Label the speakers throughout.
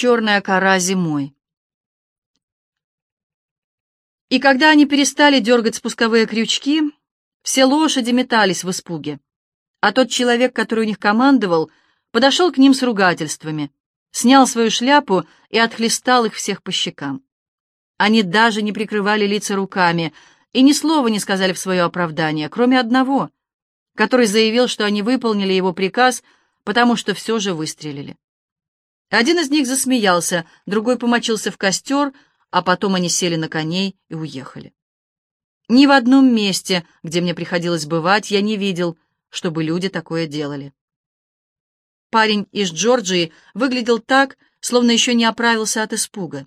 Speaker 1: черная кора зимой. И когда они перестали дергать спусковые крючки, все лошади метались в испуге, а тот человек, который у них командовал, подошел к ним с ругательствами, снял свою шляпу и отхлестал их всех по щекам. Они даже не прикрывали лица руками и ни слова не сказали в свое оправдание, кроме одного, который заявил, что они выполнили его приказ, потому что все же выстрелили. Один из них засмеялся, другой помочился в костер, а потом они сели на коней и уехали. Ни в одном месте, где мне приходилось бывать, я не видел, чтобы люди такое делали. Парень из Джорджии выглядел так, словно еще не оправился от испуга.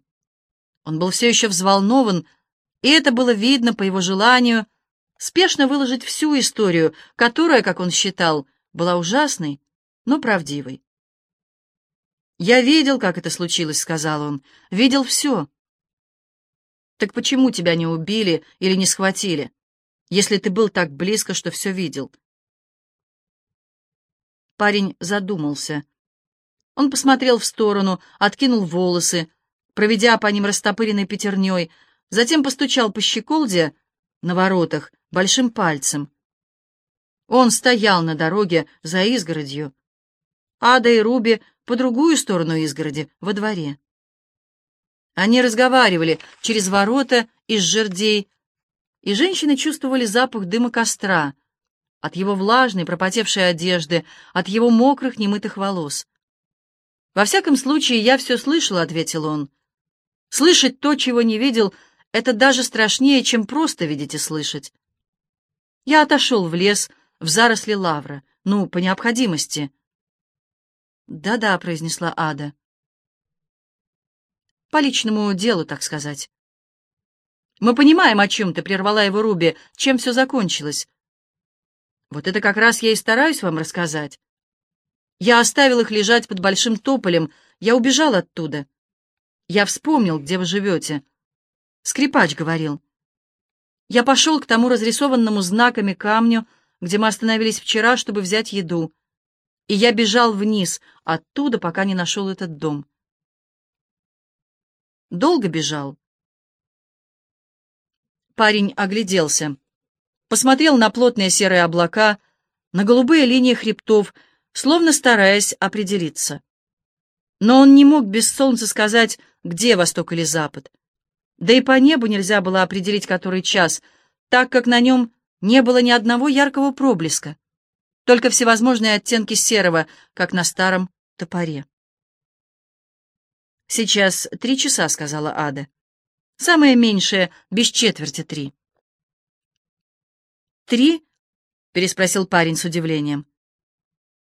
Speaker 1: Он был все еще взволнован, и это было видно по его желанию спешно выложить всю историю, которая, как он считал, была ужасной, но правдивой. «Я видел, как это случилось», — сказал он. «Видел все». «Так почему тебя не убили или не схватили, если ты был так близко, что все видел?» Парень задумался. Он посмотрел в сторону, откинул волосы, проведя по ним растопыренной пятерней, затем постучал по щеколде на воротах большим пальцем. Он стоял на дороге за изгородью. Ада и Руби по другую сторону изгороди, во дворе. Они разговаривали через ворота из жердей, и женщины чувствовали запах дыма костра, от его влажной, пропотевшей одежды, от его мокрых, немытых волос. «Во всяком случае, я все слышал», — ответил он. «Слышать то, чего не видел, это даже страшнее, чем просто видеть и слышать». Я отошел в лес, в заросли лавра, ну, по необходимости. «Да-да», — произнесла Ада. «По личному делу, так сказать». «Мы понимаем, о чем ты прервала его Руби, чем все закончилось. Вот это как раз я и стараюсь вам рассказать. Я оставил их лежать под большим тополем, я убежал оттуда. Я вспомнил, где вы живете. Скрипач говорил. Я пошел к тому разрисованному знаками камню, где мы остановились вчера, чтобы взять еду. И я бежал вниз, оттуда, пока не нашел этот дом. Долго бежал. Парень огляделся посмотрел на плотные серые облака, на голубые линии хребтов, словно стараясь определиться. Но он не мог без солнца сказать, где восток или запад. Да и по небу нельзя было определить, который час, так как на нем не было ни одного яркого проблеска, только всевозможные оттенки серого, как на старом топоре. «Сейчас три часа», — сказала Ада. «Самое меньшее, без четверти три». «Три?» — переспросил парень с удивлением.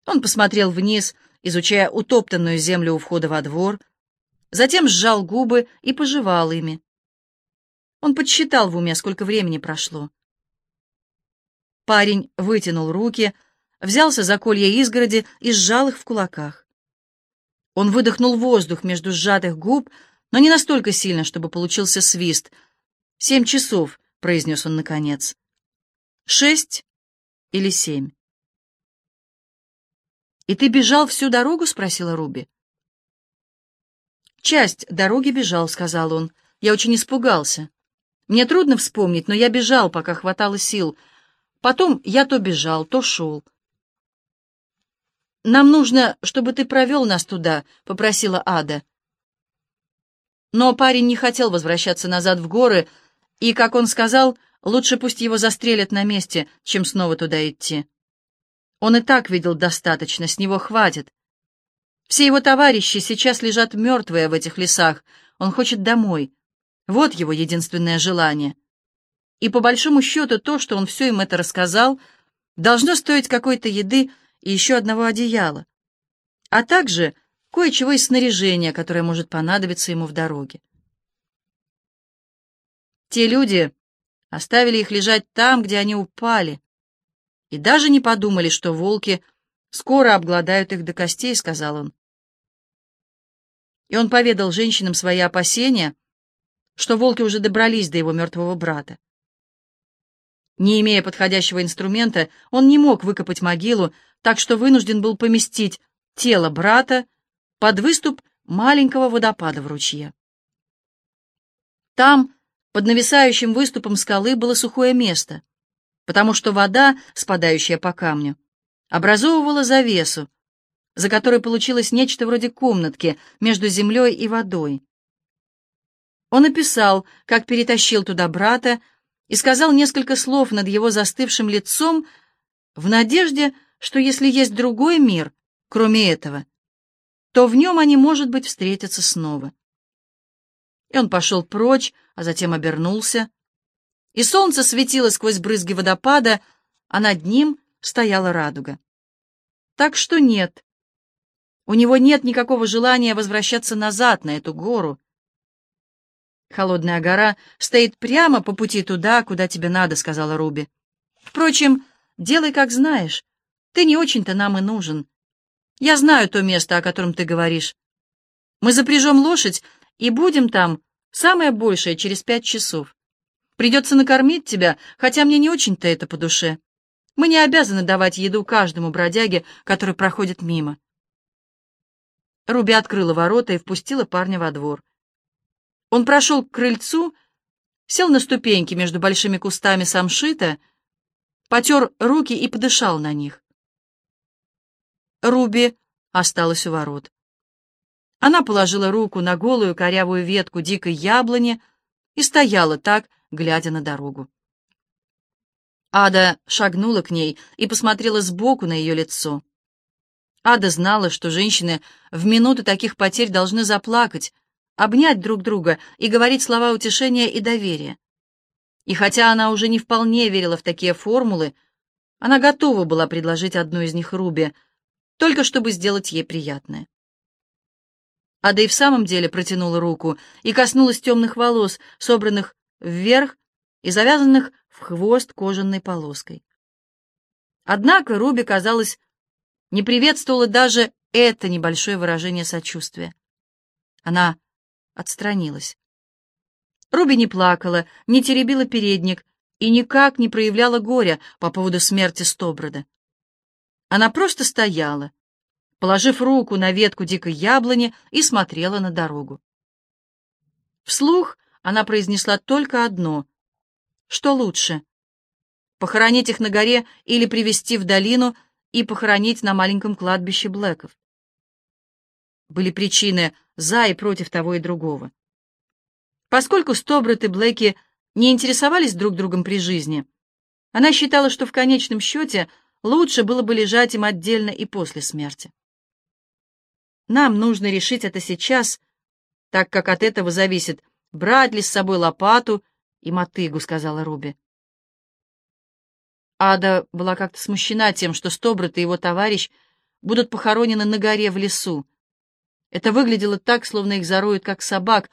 Speaker 1: Он посмотрел вниз, изучая утоптанную землю у входа во двор, затем сжал губы и пожевал ими. Он подсчитал в уме, сколько времени прошло. Парень вытянул руки, взялся за колья изгороди и сжал их в кулаках. Он выдохнул воздух между сжатых губ, но не настолько сильно, чтобы получился свист. «Семь часов», — произнес он наконец. Шесть или семь. «И ты бежал всю дорогу?» — спросила Руби. «Часть дороги бежал», — сказал он. «Я очень испугался. Мне трудно вспомнить, но я бежал, пока хватало сил. Потом я то бежал, то шел». «Нам нужно, чтобы ты провел нас туда», — попросила Ада. Но парень не хотел возвращаться назад в горы, и, как он сказал, — Лучше пусть его застрелят на месте, чем снова туда идти. Он и так видел достаточно, с него хватит. Все его товарищи сейчас лежат мертвые в этих лесах. Он хочет домой. Вот его единственное желание. И по большому счету то, что он все им это рассказал, должно стоить какой-то еды и еще одного одеяла, а также кое-чего из снаряжения, которое может понадобиться ему в дороге. Те люди, оставили их лежать там, где они упали, и даже не подумали, что волки скоро обгладают их до костей, — сказал он. И он поведал женщинам свои опасения, что волки уже добрались до его мертвого брата. Не имея подходящего инструмента, он не мог выкопать могилу, так что вынужден был поместить тело брата под выступ маленького водопада в ручье. Там, под нависающим выступом скалы, было сухое место, потому что вода, спадающая по камню, образовывала завесу, за которой получилось нечто вроде комнатки между землей и водой. Он описал, как перетащил туда брата, и сказал несколько слов над его застывшим лицом в надежде, что если есть другой мир, кроме этого, то в нем они, может быть, встретятся снова. И он пошел прочь, а затем обернулся, и солнце светило сквозь брызги водопада, а над ним стояла радуга. Так что нет, у него нет никакого желания возвращаться назад, на эту гору. «Холодная гора стоит прямо по пути туда, куда тебе надо», — сказала Руби. «Впрочем, делай, как знаешь. Ты не очень-то нам и нужен. Я знаю то место, о котором ты говоришь. Мы запряжем лошадь и будем там самое большее через пять часов. Придется накормить тебя, хотя мне не очень-то это по душе. Мы не обязаны давать еду каждому бродяге, который проходит мимо». Руби открыла ворота и впустила парня во двор. Он прошел к крыльцу, сел на ступеньки между большими кустами самшита, потер руки и подышал на них. Руби осталась у ворот. Она положила руку на голую корявую ветку дикой яблони и стояла так, глядя на дорогу. Ада шагнула к ней и посмотрела сбоку на ее лицо. Ада знала, что женщины в минуты таких потерь должны заплакать, обнять друг друга и говорить слова утешения и доверия. И хотя она уже не вполне верила в такие формулы, она готова была предложить одну из них Руби, только чтобы сделать ей приятное. Ада и в самом деле протянула руку и коснулась темных волос, собранных вверх и завязанных в хвост кожаной полоской. Однако Руби, казалось, не приветствовала даже это небольшое выражение сочувствия. Она отстранилась. Руби не плакала, не теребила передник и никак не проявляла горя по поводу смерти Стоброда. Она просто стояла, положив руку на ветку дикой яблони и смотрела на дорогу. Вслух она произнесла только одно. Что лучше? Похоронить их на горе или привести в долину и похоронить на маленьком кладбище Блэков? Были причины за и против того и другого. Поскольку Стобрат и Блэки не интересовались друг другом при жизни, она считала, что в конечном счете лучше было бы лежать им отдельно и после смерти. Нам нужно решить это сейчас, так как от этого зависит, брать ли с собой лопату и мотыгу, сказала Руби. Ада была как-то смущена тем, что Стобрат и его товарищ будут похоронены на горе в лесу, это выглядело так, словно их зароют, как собак.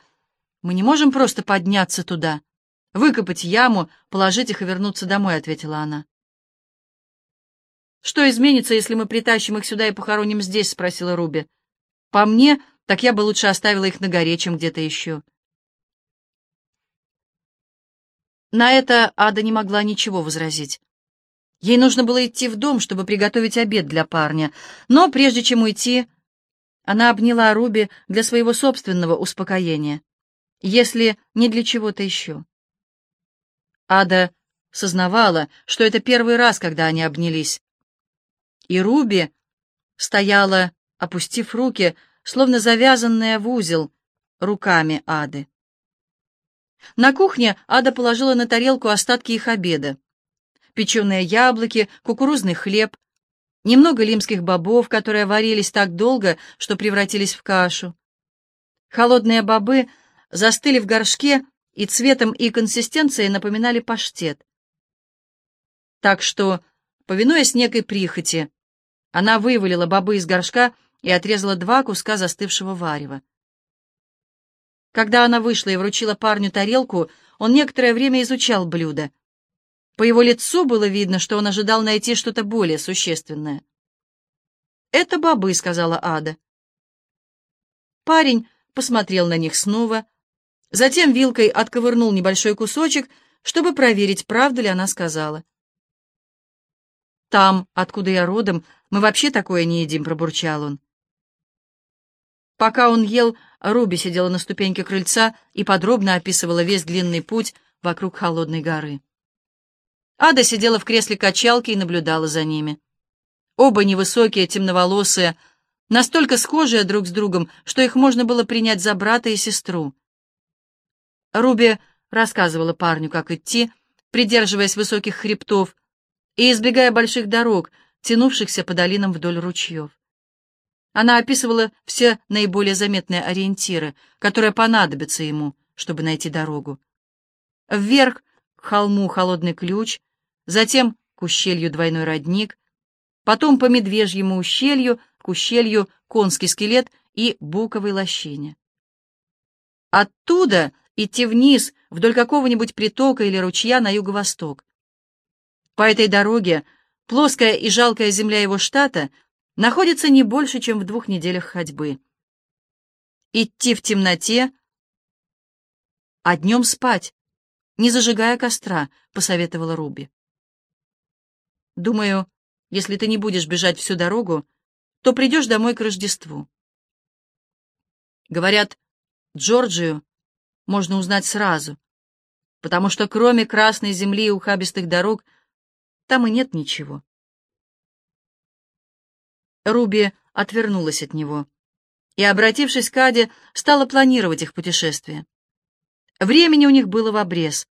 Speaker 1: Мы не можем просто подняться туда, выкопать яму, положить их и вернуться домой, — ответила она. «Что изменится, если мы притащим их сюда и похороним здесь?» — спросила Руби. «По мне, так я бы лучше оставила их на горе, чем где-то еще». На это Ада не могла ничего возразить. Ей нужно было идти в дом, чтобы приготовить обед для парня, но прежде чем уйти, она обняла Руби для своего собственного успокоения, если не для чего-то еще. Ада сознавала, что это первый раз, когда они обнялись. И Руби стояла, опустив руки, словно завязанная в узел, руками Ады. На кухне Ада положила на тарелку остатки их обеда. Печеные яблоки, кукурузный хлеб, немного лимских бобов, которые варились так долго, что превратились в кашу. Холодные бобы застыли в горшке и цветом и консистенцией напоминали паштет. Так что, повинуясь некой прихоти, она вывалила бобы из горшка и отрезала два куска застывшего варева. Когда она вышла и вручила парню тарелку, он некоторое время изучал блюдо. По его лицу было видно, что он ожидал найти что-то более существенное. «Это бобы», — сказала Ада. Парень посмотрел на них снова, затем вилкой отковырнул небольшой кусочек, чтобы проверить, правду ли она сказала. «Там, откуда я родом, мы вообще такое не едим», — пробурчал он. Пока он ел, Руби сидела на ступеньке крыльца и подробно описывала весь длинный путь вокруг холодной горы. Ада сидела в кресле качалки и наблюдала за ними. Оба невысокие, темноволосые, настолько схожие друг с другом, что их можно было принять за брата и сестру. Руби рассказывала парню, как идти, придерживаясь высоких хребтов и избегая больших дорог, тянувшихся по долинам вдоль ручьев. Она описывала все наиболее заметные ориентиры, которые понадобятся ему, чтобы найти дорогу. Вверх к холму холодный ключ, затем к ущелью двойной родник, потом по медвежьему ущелью к ущелью конский скелет и буковой лощине. Оттуда идти вниз вдоль какого-нибудь притока или ручья на юго-восток. По этой дороге плоская и жалкая земля его штата — находится не больше, чем в двух неделях ходьбы. Идти в темноте, а днем спать, не зажигая костра, посоветовала Руби. Думаю, если ты не будешь бежать всю дорогу, то придешь домой к Рождеству. Говорят, Джорджию можно узнать сразу, потому что кроме красной земли и ухабистых дорог там и нет ничего. Руби отвернулась от него и, обратившись к Аде, стала планировать их путешествие. Времени у них было в обрез.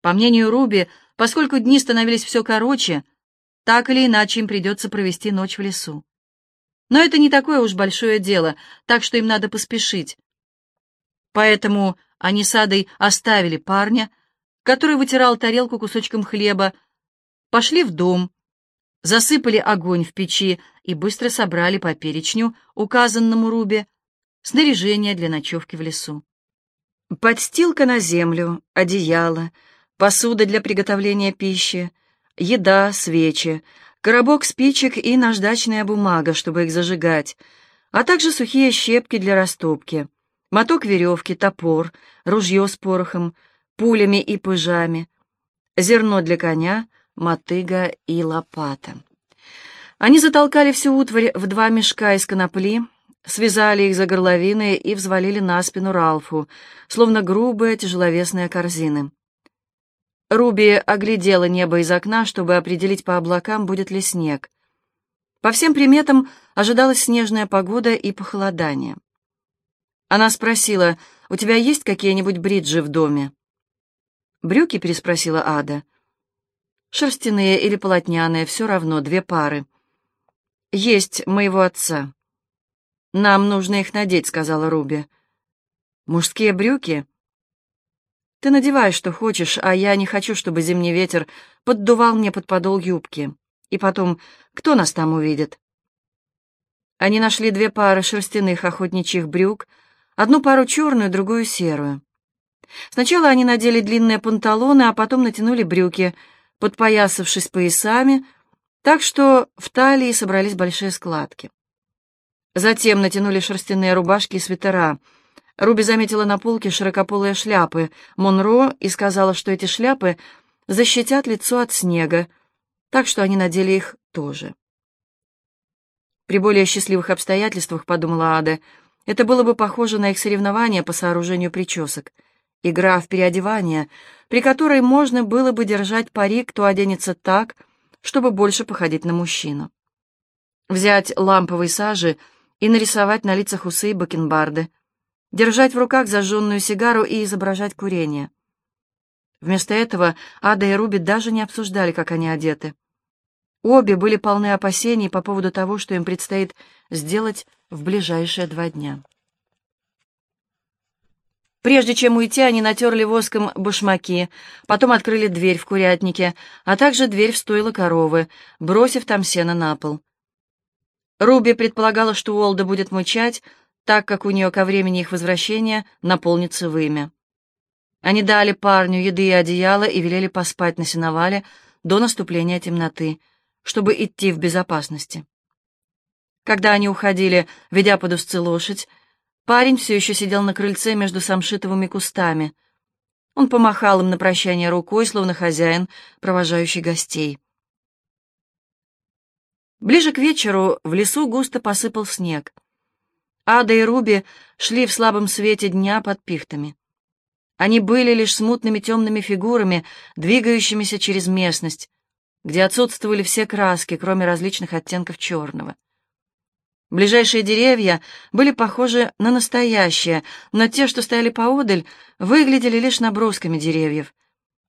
Speaker 1: По мнению Руби, поскольку дни становились все короче, так или иначе им придется провести ночь в лесу. Но это не такое уж большое дело, так что им надо поспешить. Поэтому они с Адой оставили парня, который вытирал тарелку кусочком хлеба, пошли в дом, засыпали огонь в печи и быстро собрали по перечню, указанному Рубе, снаряжение для ночевки в лесу. Подстилка на землю, одеяло, посуда для приготовления пищи, еда, свечи, коробок спичек и наждачная бумага, чтобы их зажигать, а также сухие щепки для растопки, моток веревки, топор, ружье с порохом, пулями и пыжами, зерно для коня, мотыга и лопата. Они затолкали всю утварь в два мешка из конопли, связали их за горловины и взвалили на спину Ралфу, словно грубые тяжеловесные корзины. Руби оглядела небо из окна, чтобы определить по облакам, будет ли снег. По всем приметам ожидалась снежная погода и похолодание. Она спросила, «У тебя есть какие-нибудь бриджи в доме?» «Брюки?» — переспросила Ада. «Шерстяные или полотняные, все равно, две пары». «Есть моего отца». «Нам нужно их надеть», — сказала Руби. «Мужские брюки?» «Ты надевай, что хочешь, а я не хочу, чтобы зимний ветер поддувал мне под подол юбки. И потом, кто нас там увидит?» Они нашли две пары шерстяных охотничьих брюк, одну пару черную, другую серую. Сначала они надели длинные панталоны, а потом натянули брюки, подпоясавшись поясами, так что в талии собрались большие складки. Затем натянули шерстяные рубашки и свитера. Руби заметила на полке широкополые шляпы Монро и сказала, что эти шляпы защитят лицо от снега, так что они надели их тоже. При более счастливых обстоятельствах, подумала Ада, это было бы похоже на их соревнования по сооружению причесок. Игра в переодевание, при которой можно было бы держать пари, кто оденется так, чтобы больше походить на мужчину. Взять ламповой сажи и нарисовать на лицах усы и бакенбарды, держать в руках зажженную сигару и изображать курение. Вместо этого Ада и Руби даже не обсуждали, как они одеты. Обе были полны опасений по поводу того, что им предстоит сделать в ближайшие два дня. Прежде чем уйти, они натерли воском башмаки, потом открыли дверь в курятнике, а также дверь в стойло коровы, бросив там сено на пол. Руби предполагала, что Уолда будет мучать, так как у нее ко времени их возвращения наполнится вымя. Они дали парню еды и одеяло и велели поспать на сеновале до наступления темноты, чтобы идти в безопасности. Когда они уходили, ведя под узцы лошадь, Парень все еще сидел на крыльце между самшитовыми кустами. Он помахал им на прощание рукой, словно хозяин, провожающий гостей. Ближе к вечеру в лесу густо посыпал снег. Ада и Руби шли в слабом свете дня под пихтами. Они были лишь смутными темными фигурами, двигающимися через местность, где отсутствовали все краски, кроме различных оттенков черного. Ближайшие деревья были похожи на настоящие, но те, что стояли поодаль, выглядели лишь набросками деревьев,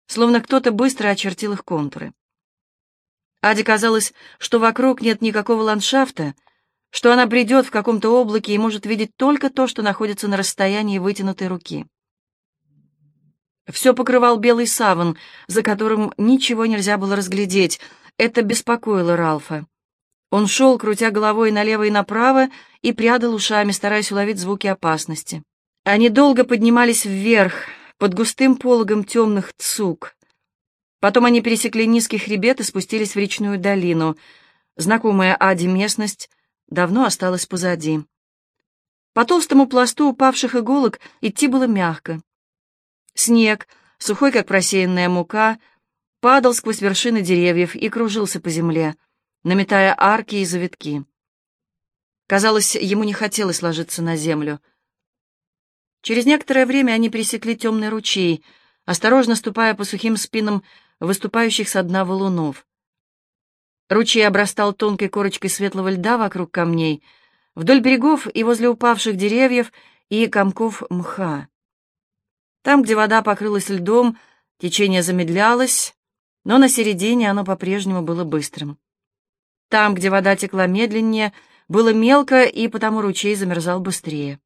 Speaker 1: словно кто-то быстро очертил их контуры. Аде казалось, что вокруг нет никакого ландшафта, что она бредет в каком-то облаке и может видеть только то, что находится на расстоянии вытянутой руки. Все покрывал белый саван, за которым ничего нельзя было разглядеть. Это беспокоило Ралфа. Он шел, крутя головой налево и направо, и прядал ушами, стараясь уловить звуки опасности. Они долго поднимались вверх, под густым пологом темных цук. Потом они пересекли низкий хребет и спустились в речную долину. Знакомая Аде местность давно осталась позади. По толстому пласту упавших иголок идти было мягко. Снег, сухой, как просеянная мука, падал сквозь вершины деревьев и кружился по земле, наметая арки и завитки. Казалось, ему не хотелось ложиться на землю. Через некоторое время они пересекли темный ручей, осторожно ступая по сухим спинам выступающих со дна валунов. Ручей обрастал тонкой корочкой светлого льда вокруг камней, вдоль берегов и возле упавших деревьев и комков мха. Там, где вода покрылась льдом, течение замедлялось, но на середине оно по-прежнему было быстрым. Там, где вода текла медленнее, было мелко, и потому ручей замерзал быстрее.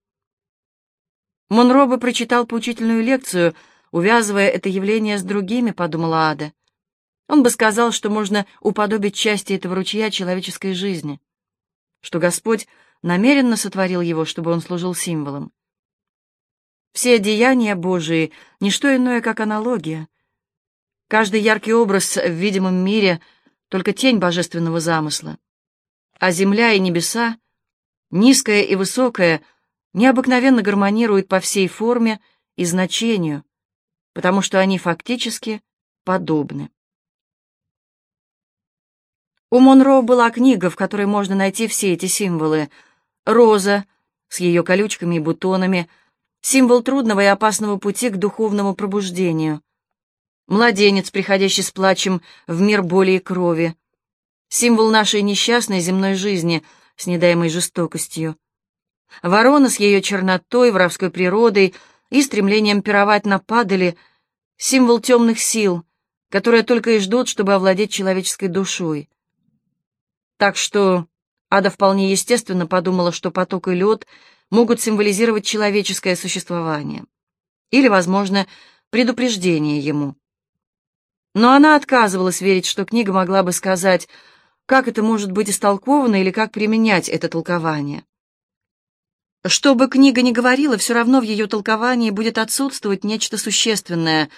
Speaker 1: Монро бы прочитал поучительную лекцию, увязывая это явление с другими, подумала Ада. Он бы сказал, что можно уподобить части этого ручья человеческой жизни, что Господь намеренно сотворил его, чтобы он служил символом. Все деяния Божии — не что иное, как аналогия. Каждый яркий образ в видимом мире — только тень божественного замысла. А земля и небеса, низкое и высокое, необыкновенно гармонируют по всей форме и значению, потому что они фактически подобны. У Монро была книга, в которой можно найти все эти символы. Роза с ее колючками и бутонами — символ трудного и опасного пути к духовному пробуждению. Младенец, приходящий с плачем в мир боли и крови. Символ нашей несчастной земной жизни с недаемой жестокостью. Ворона с ее чернотой, воровской природой и стремлением пировать на падали. Символ темных сил, которые только и ждут, чтобы овладеть человеческой душой. Так что Ада вполне естественно подумала, что поток и лед — могут символизировать человеческое существование или, возможно, предупреждение ему. Но она отказывалась верить, что книга могла бы сказать, как это может быть истолковано или как применять это толкование. Что бы книга ни говорила, все равно в ее толковании будет отсутствовать нечто существенное,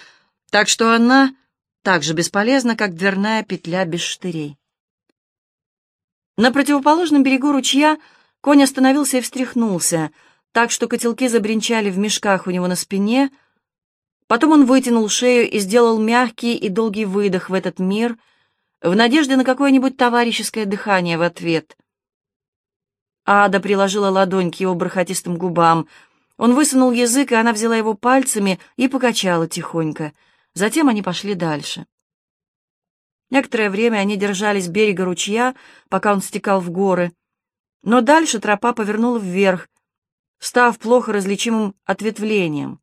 Speaker 1: так что она так же бесполезна, как дверная петля без штырей. На противоположном берегу ручья Конь остановился и встряхнулся, так что котелки забринчали в мешках у него на спине. Потом он вытянул шею и сделал мягкий и долгий выдох в этот мир, в надежде на какое-нибудь товарищеское дыхание в ответ. Ада приложила ладонь к его бархатистым губам. Он высунул язык, и она взяла его пальцами и покачала тихонько. Затем они пошли дальше. Некоторое время они держались берега ручья, пока он стекал в горы. Но дальше тропа повернула вверх, став плохо различимым ответвлением,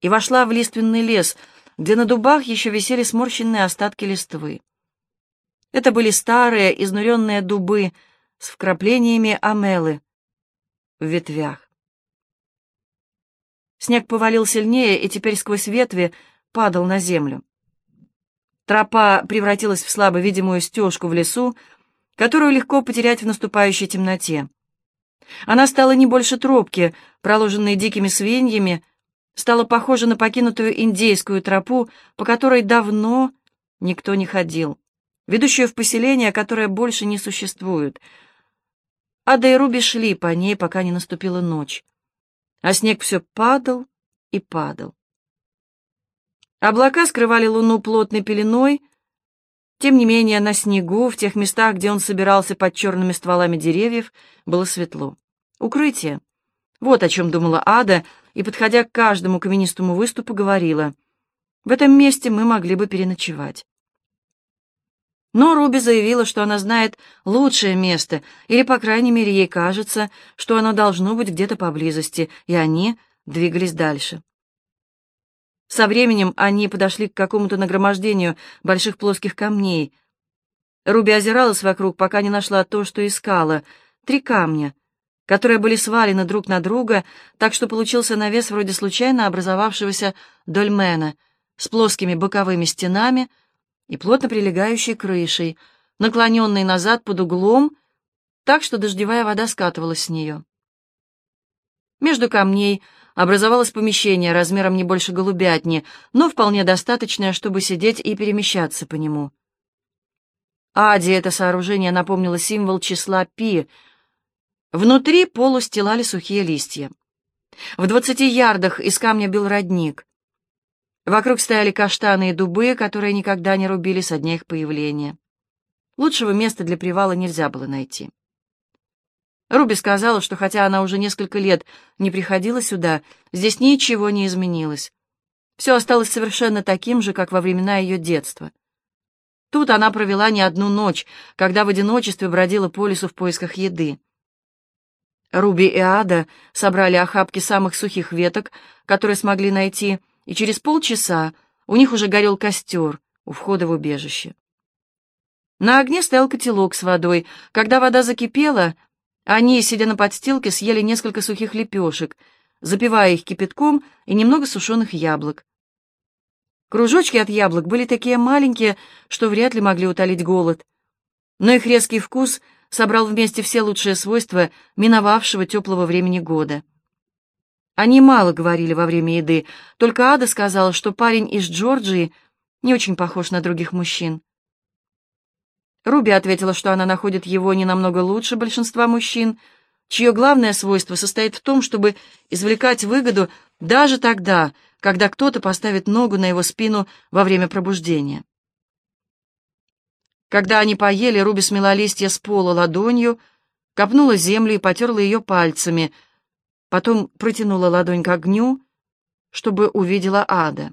Speaker 1: и вошла в лиственный лес, где на дубах еще висели сморщенные остатки листвы. Это были старые, изнуренные дубы с вкраплениями амелы в ветвях. Снег повалил сильнее и теперь сквозь ветви падал на землю. Тропа превратилась в слабо видимую стежку в лесу, которую легко потерять в наступающей темноте. Она стала не больше тропки, проложенной дикими свиньями, стала похожа на покинутую индейскую тропу, по которой давно никто не ходил, ведущую в поселение, которое больше не существует. Ада и Руби шли по ней, пока не наступила ночь, а снег все падал и падал. Облака скрывали луну плотной пеленой, тем не менее, на снегу, в тех местах, где он собирался под черными стволами деревьев, было светло. Укрытие, Вот о чем думала Ада, и, подходя к каждому каменистому выступу, говорила, «В этом месте мы могли бы переночевать». Но Руби заявила, что она знает лучшее место, или, по крайней мере, ей кажется, что оно должно быть где-то поблизости, и они двигались дальше. Со временем они подошли к какому-то нагромождению больших плоских камней. Руби озиралась вокруг, пока не нашла то, что искала — три камня — которые были свалены друг на друга, так что получился навес вроде случайно образовавшегося дольмена с плоскими боковыми стенами и плотно прилегающей крышей, наклоненной назад под углом, так что дождевая вода скатывалась с нее. Между камней образовалось помещение размером не больше голубятни, но вполне достаточное, чтобы сидеть и перемещаться по нему. Аде это сооружение напомнило символ числа пи — Внутри пол устилали сухие листья. В двадцати ярдах из камня бил родник. Вокруг стояли каштаны и дубы, которые никогда не рубили со дня их появления. Лучшего места для привала нельзя было найти. Руби сказала, что хотя она уже несколько лет не приходила сюда, здесь ничего не изменилось. Все осталось совершенно таким же, как во времена ее детства. Тут она провела не одну ночь, когда в одиночестве бродила по лесу в поисках еды. Руби и Ада собрали охапки самых сухих веток, которые смогли найти, и через полчаса у них уже горел костер у входа в убежище. На огне стоял котелок с водой. Когда вода закипела, они, сидя на подстилке, съели несколько сухих лепешек, запивая их кипятком и немного сушеных яблок. Кружочки от яблок были такие маленькие, что вряд ли могли утолить голод, но их резкий вкус — собрал вместе все лучшие свойства миновавшего теплого времени года. Они мало говорили во время еды, только Ада сказала, что парень из Джорджии не очень похож на других мужчин. Руби ответила, что она находит его не намного лучше большинства мужчин, чье главное свойство состоит в том, чтобы извлекать выгоду даже тогда, когда кто-то поставит ногу на его спину во время пробуждения. Когда они поели, Руби смела листья с пола ладонью, копнула землю и потерла ее пальцами, потом протянула ладонь к огню, чтобы увидела ада.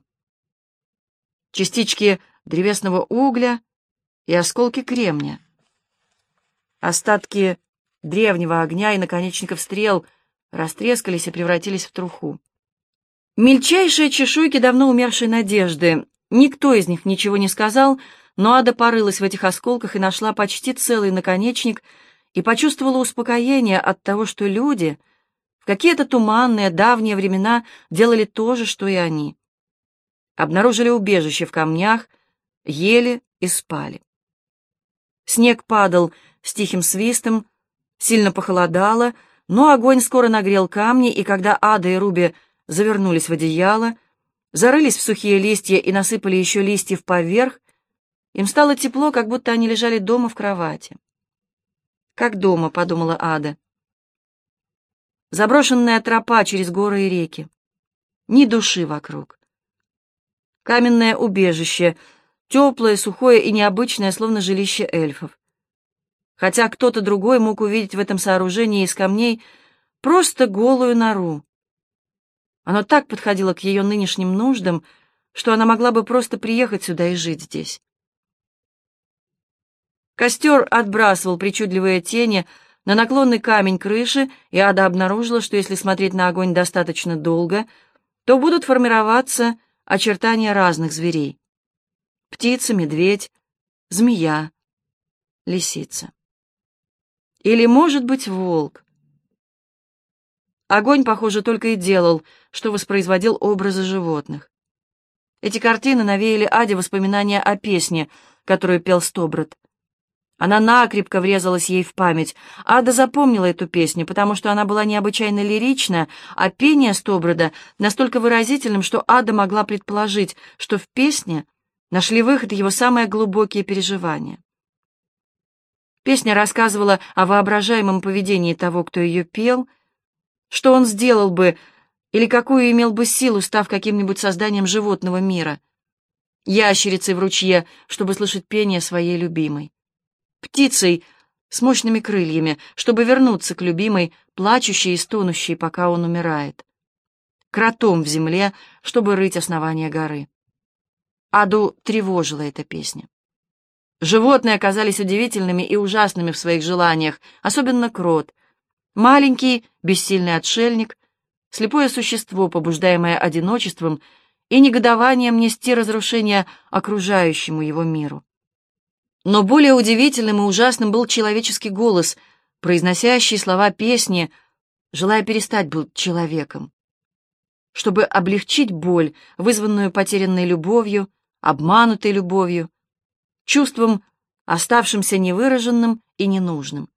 Speaker 1: Частички древесного угля и осколки кремня. Остатки древнего огня и наконечников стрел растрескались и превратились в труху. Мельчайшие чешуйки давно умершей надежды. Никто из них ничего не сказал, но Ада порылась в этих осколках и нашла почти целый наконечник и почувствовала успокоение от того, что люди в какие-то туманные давние времена делали то же, что и они. Обнаружили убежище в камнях, ели и спали. Снег падал с тихим свистом, сильно похолодало, но огонь скоро нагрел камни, и когда Ада и Руби завернулись в одеяло, зарылись в сухие листья и насыпали еще листьев поверх, им стало тепло, как будто они лежали дома в кровати. «Как дома», — подумала Ада. Заброшенная тропа через горы и реки. Ни души вокруг. Каменное убежище, теплое, сухое и необычное, словно жилище эльфов. Хотя кто-то другой мог увидеть в этом сооружении из камней просто голую нору. Оно так подходило к ее нынешним нуждам, что она могла бы просто приехать сюда и жить здесь. Костер отбрасывал причудливые тени на наклонный камень крыши, и Ада обнаружила, что если смотреть на огонь достаточно долго, то будут формироваться очертания разных зверей. Птица, медведь, змея, лисица. Или, может быть, волк. Огонь, похоже, только и делал, что воспроизводил образы животных. Эти картины навеяли Аде воспоминания о песне, которую пел Стоброд. Она накрепко врезалась ей в память. Ада запомнила эту песню, потому что она была необычайно лирична, а пение Стоброда настолько выразительным, что Ада могла предположить, что в песне нашли выход его самые глубокие переживания. Песня рассказывала о воображаемом поведении того, кто ее пел, что он сделал бы или какую имел бы силу, став каким-нибудь созданием животного мира, ящерицей в ручье, чтобы слышать пение своей любимой птицей, с мощными крыльями, чтобы вернуться к любимой, плачущей и стонущей, пока он умирает. Кротом в земле, чтобы рыть основание горы. Аду тревожила эта песня. Животные оказались удивительными и ужасными в своих желаниях, особенно крот. Маленький, бессильный отшельник, слепое существо, побуждаемое одиночеством и негодованием нести разрушение окружающему его миру. Но более удивительным и ужасным был человеческий голос, произносящий слова песни, желая перестать быть человеком. Чтобы облегчить боль, вызванную потерянной любовью, обманутой любовью, чувством, оставшимся невыраженным и ненужным.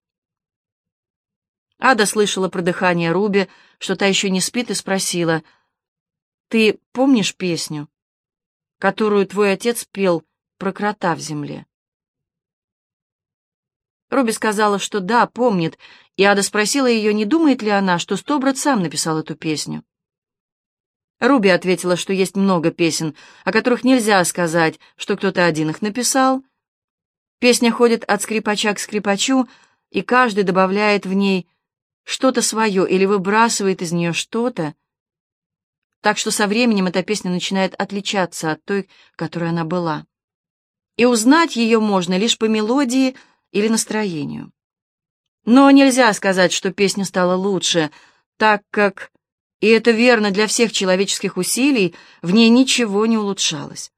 Speaker 1: Ада слышала про дыхание Руби, что та еще не спит, и спросила, «Ты помнишь песню, которую твой отец пел про крота в земле?» Руби сказала, что да, помнит, и Ада спросила ее, не думает ли она, что Стобрат сам написал эту песню. Руби ответила, что есть много песен, о которых нельзя сказать, что кто-то один их написал. Песня ходит от скрипача к скрипачу, и каждый добавляет в ней что-то свое или выбрасывает из нее что-то, так что со временем эта песня начинает отличаться от той, которой она была. И узнать ее можно лишь по мелодии или настроению. Но нельзя сказать, что песня стала лучше, так как, и это верно для всех человеческих усилий, в ней ничего не улучшалось.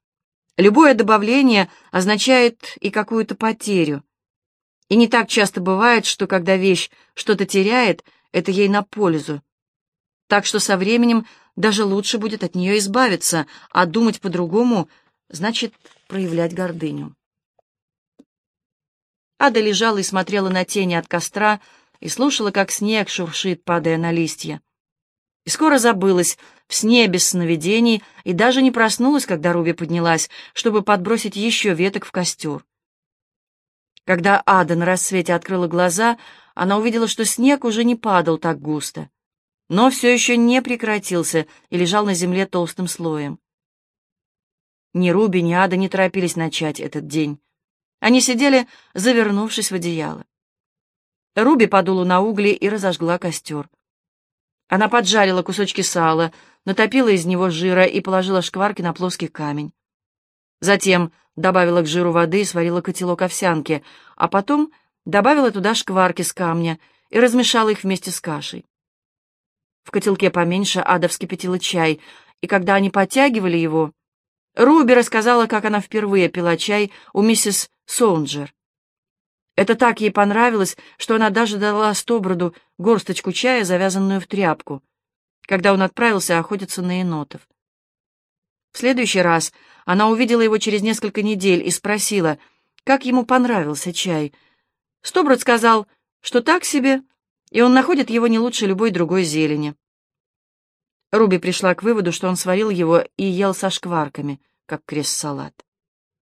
Speaker 1: Любое добавление означает и какую-то потерю. И не так часто бывает, что когда вещь что-то теряет, это ей на пользу. Так что со временем даже лучше будет от нее избавиться, а думать по-другому значит проявлять гордыню. Ада лежала и смотрела на тени от костра и слушала, как снег шуршит, падая на листья. И скоро забылась в сне без сновидений и даже не проснулась, когда Руби поднялась, чтобы подбросить еще веток в костер. Когда Ада на рассвете открыла глаза, она увидела, что снег уже не падал так густо, но все еще не прекратился и лежал на земле толстым слоем. Ни Руби, ни Ада не торопились начать этот день. Они сидели, завернувшись в одеяло. Руби подула на угли и разожгла костер. Она поджарила кусочки сала, натопила из него жира и положила шкварки на плоский камень. Затем добавила к жиру воды и сварила котелок овсянки, а потом добавила туда шкварки с камня и размешала их вместе с кашей. В котелке поменьше Ада вскипятила чай, и когда они подтягивали его, Руби рассказала, как она впервые пила чай у миссис Соунджер. Это так ей понравилось, что она даже дала Стоброду горсточку чая, завязанную в тряпку, когда он отправился охотиться на енотов. В следующий раз она увидела его через несколько недель и спросила, как ему понравился чай. Стоброд сказал, что так себе, и он находит его не лучше любой другой зелени. Руби пришла к выводу, что он сварил его и ел со шкварками, как крест-салат.